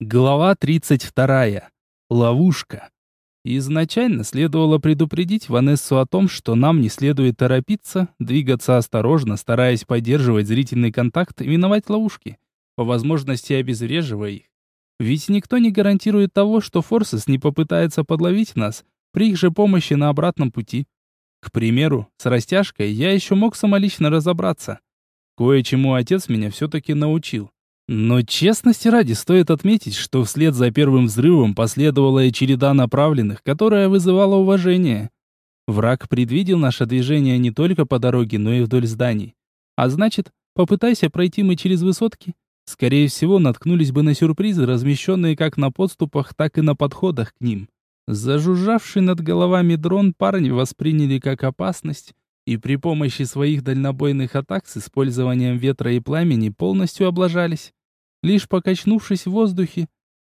Глава 32. Ловушка. Изначально следовало предупредить Ванессу о том, что нам не следует торопиться, двигаться осторожно, стараясь поддерживать зрительный контакт и миновать ловушки, по возможности обезвреживая их. Ведь никто не гарантирует того, что Форсес не попытается подловить нас при их же помощи на обратном пути. К примеру, с растяжкой я еще мог самолично разобраться. Кое-чему отец меня все-таки научил. Но честности ради стоит отметить, что вслед за первым взрывом последовала и череда направленных, которая вызывала уважение. Враг предвидел наше движение не только по дороге, но и вдоль зданий. А значит, попытайся пройти мы через высотки, скорее всего, наткнулись бы на сюрпризы, размещенные как на подступах, так и на подходах к ним. Зажужжавший над головами дрон парни восприняли как опасность, и при помощи своих дальнобойных атак с использованием ветра и пламени полностью облажались лишь покачнувшись в воздухе,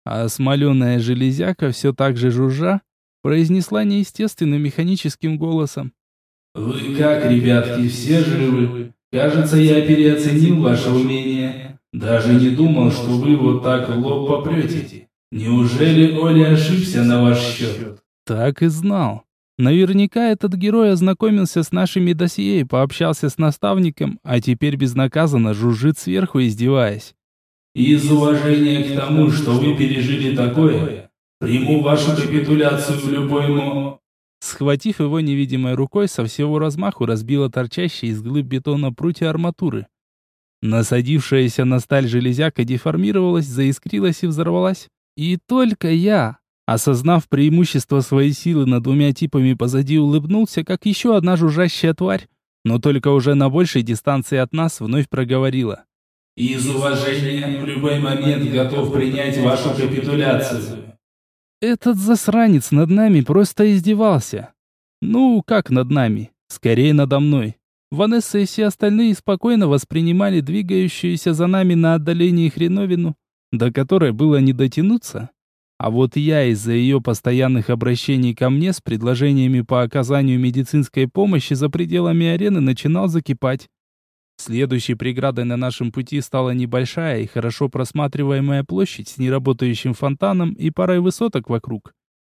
а смоленая железяка, все так же жужжа, произнесла неестественным механическим голосом. «Вы как, ребятки, все живы? Кажется, я переоценил ваше умение. Даже не думал, что вы вот так в лоб попрете. Неужели Оля ошибся на ваш счет?» Так и знал. Наверняка этот герой ознакомился с нашими досье и пообщался с наставником, а теперь безнаказанно жужжит сверху, издеваясь. Из уважения к тому, что вы пережили такое, приму вашу капитуляцию в любой мо...» Схватив его невидимой рукой, со всего размаху разбила торчащие из глыб бетона прутья арматуры. Насадившаяся на сталь железяка деформировалась, заискрилась и взорвалась. И только я, осознав преимущество своей силы над двумя типами позади, улыбнулся, как еще одна жужжащая тварь, но только уже на большей дистанции от нас вновь проговорила. Из уважения в любой момент готов принять вашу капитуляцию. Этот засранец над нами просто издевался. Ну, как над нами? Скорее надо мной. Ванесса и все остальные спокойно воспринимали двигающуюся за нами на отдалении хреновину, до которой было не дотянуться. А вот я из-за ее постоянных обращений ко мне с предложениями по оказанию медицинской помощи за пределами арены начинал закипать. Следующей преградой на нашем пути стала небольшая и хорошо просматриваемая площадь с неработающим фонтаном и парой высоток вокруг,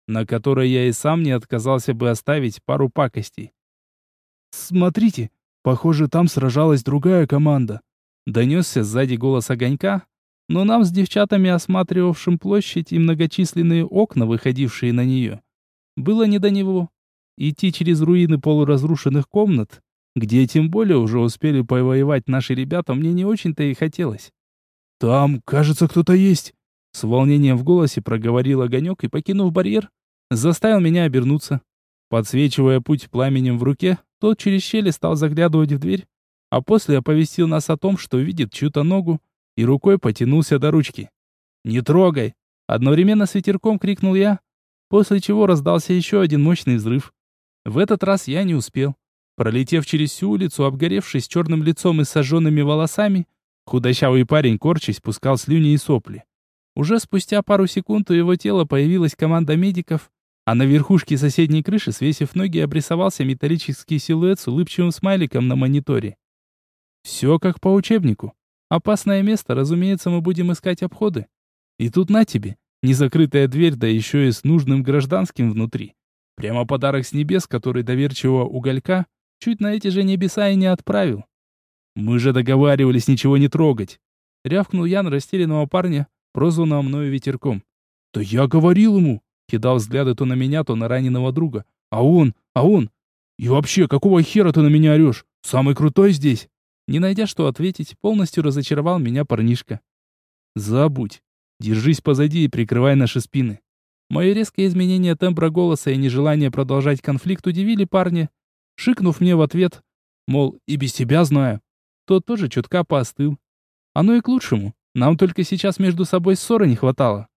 на которой я и сам не отказался бы оставить пару пакостей. «Смотрите, похоже, там сражалась другая команда», — донесся сзади голос огонька, но нам с девчатами, осматривавшим площадь и многочисленные окна, выходившие на нее, было не до него. Идти через руины полуразрушенных комнат где тем более уже успели повоевать наши ребята, мне не очень-то и хотелось. «Там, кажется, кто-то есть!» С волнением в голосе проговорил огонек и, покинув барьер, заставил меня обернуться. Подсвечивая путь пламенем в руке, тот через щели стал заглядывать в дверь, а после оповестил нас о том, что видит чью-то ногу, и рукой потянулся до ручки. «Не трогай!» Одновременно с ветерком крикнул я, после чего раздался еще один мощный взрыв. В этот раз я не успел. Пролетев через всю улицу, обгоревший черным лицом и сожженными волосами, худощавый парень, корчась, пускал слюни и сопли. Уже спустя пару секунд у его тела появилась команда медиков, а на верхушке соседней крыши, свесив ноги, обрисовался металлический силуэт с улыбчивым смайликом на мониторе. Все как по учебнику. Опасное место, разумеется, мы будем искать обходы. И тут на тебе, незакрытая дверь, да еще и с нужным гражданским внутри. Прямо подарок с небес, который доверчивого уголька Чуть на эти же небеса и не отправил. Мы же договаривались ничего не трогать. Рявкнул я на растерянного парня, прозванного мною ветерком. Да я говорил ему. Кидал взгляды то на меня, то на раненого друга. А он, а он. И вообще, какого хера ты на меня орешь? Самый крутой здесь. Не найдя что ответить, полностью разочаровал меня парнишка. Забудь. Держись позади и прикрывай наши спины. Мое резкое изменение тембра голоса и нежелание продолжать конфликт удивили парня, Шикнув мне в ответ, мол, и без тебя знаю, тот тоже чутка поостыл. Оно и к лучшему, нам только сейчас между собой ссоры не хватало.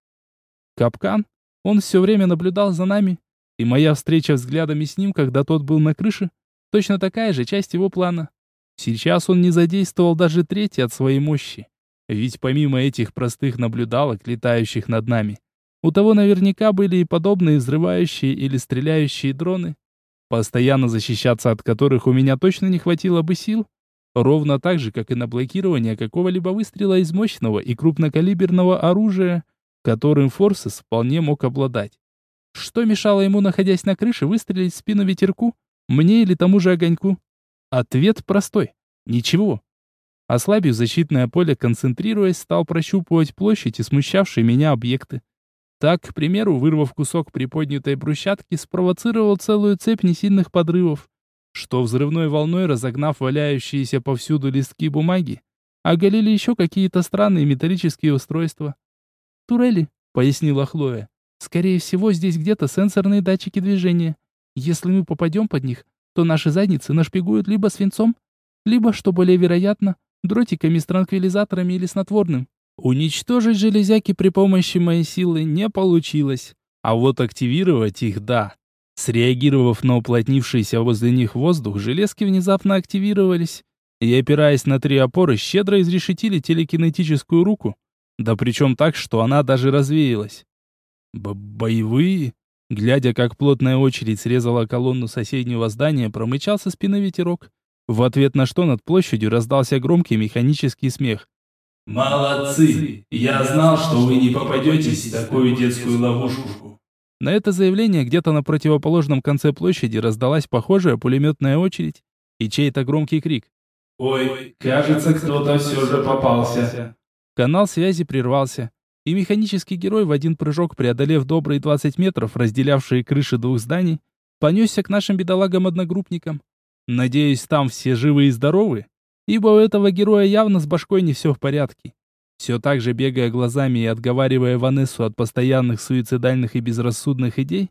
Капкан, он все время наблюдал за нами, и моя встреча взглядами с ним, когда тот был на крыше, точно такая же часть его плана. Сейчас он не задействовал даже треть от своей мощи. Ведь помимо этих простых наблюдалок, летающих над нами, у того наверняка были и подобные взрывающие или стреляющие дроны, постоянно защищаться от которых у меня точно не хватило бы сил, ровно так же, как и на блокирование какого-либо выстрела из мощного и крупнокалиберного оружия, которым Форсес вполне мог обладать. Что мешало ему, находясь на крыше, выстрелить в спину ветерку, мне или тому же огоньку? Ответ простой. Ничего. Ослабив защитное поле, концентрируясь, стал прощупывать площадь и смущавшие меня объекты. Так, к примеру, вырвав кусок приподнятой брусчатки, спровоцировал целую цепь несильных подрывов, что взрывной волной, разогнав валяющиеся повсюду листки бумаги, оголили еще какие-то странные металлические устройства. «Турели», — пояснила Хлоя. «Скорее всего, здесь где-то сенсорные датчики движения. Если мы попадем под них, то наши задницы нашпигуют либо свинцом, либо, что более вероятно, дротиками с транквилизаторами или снотворным. Уничтожить железяки при помощи моей силы не получилось. А вот активировать их – да. Среагировав на уплотнившийся возле них воздух, железки внезапно активировались и, опираясь на три опоры, щедро изрешетили телекинетическую руку, да причем так, что она даже развеялась. Б «Боевые?» Глядя, как плотная очередь срезала колонну соседнего здания, промычал со спины ветерок, в ответ на что над площадью раздался громкий механический смех. «Молодцы! Я знал, что вы не попадетесь в такую детскую ловушку!» На это заявление где-то на противоположном конце площади раздалась похожая пулеметная очередь и чей-то громкий крик. «Ой, кажется, кто-то все же попался!» Канал связи прервался, и механический герой в один прыжок, преодолев добрые 20 метров, разделявшие крыши двух зданий, понесся к нашим бедолагам-одногруппникам. Надеюсь, там все живы и здоровы? Ибо у этого героя явно с башкой не все в порядке. Все так же бегая глазами и отговаривая Ванессу от постоянных суицидальных и безрассудных идей,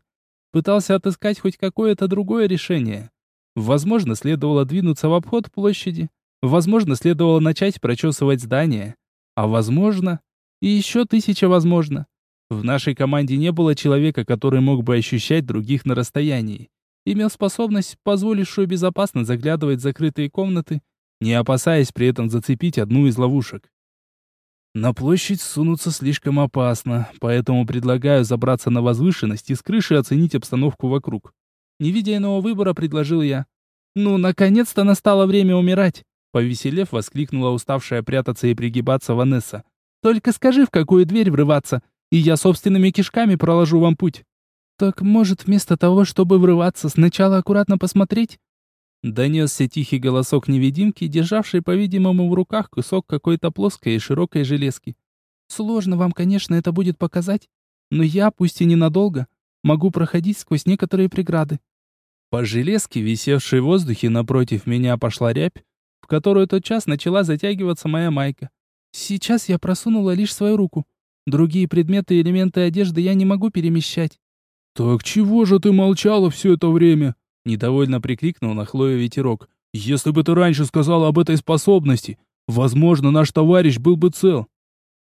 пытался отыскать хоть какое-то другое решение. Возможно, следовало двинуться в обход площади, возможно, следовало начать прочесывать здание, а возможно, и еще тысяча возможно. В нашей команде не было человека, который мог бы ощущать других на расстоянии. Имел способность, позволившую безопасно заглядывать в закрытые комнаты не опасаясь при этом зацепить одну из ловушек. На площадь сунуться слишком опасно, поэтому предлагаю забраться на возвышенность и с крыши оценить обстановку вокруг. Не видя иного выбора, предложил я. «Ну, наконец-то настало время умирать!» Повеселев, воскликнула уставшая прятаться и пригибаться Ванесса. «Только скажи, в какую дверь врываться, и я собственными кишками проложу вам путь». «Так, может, вместо того, чтобы врываться, сначала аккуратно посмотреть?» Донесся тихий голосок невидимки, державшей, по-видимому, в руках кусок какой-то плоской и широкой железки. «Сложно вам, конечно, это будет показать, но я, пусть и ненадолго, могу проходить сквозь некоторые преграды». По железке, висевшей в воздухе напротив меня, пошла рябь, в которую тотчас начала затягиваться моя майка. Сейчас я просунула лишь свою руку. Другие предметы и элементы одежды я не могу перемещать. «Так чего же ты молчала все это время?» Недовольно прикрикнул на Хлою ветерок. «Если бы ты раньше сказала об этой способности, возможно, наш товарищ был бы цел».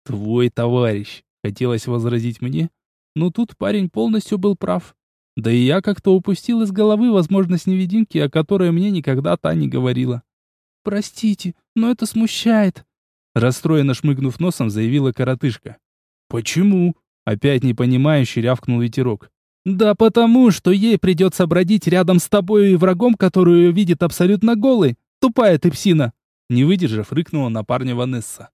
«Твой товарищ», — хотелось возразить мне, но тут парень полностью был прав. Да и я как-то упустил из головы возможность невидимки, о которой мне никогда та не говорила. «Простите, но это смущает», — расстроенно шмыгнув носом, заявила коротышка. «Почему?» — опять непонимающе рявкнул ветерок. Да потому, что ей придется бродить рядом с тобой и врагом, который ее видит абсолютно голой. Тупая ты псина. Не выдержав, рыкнула на парня Ванесса.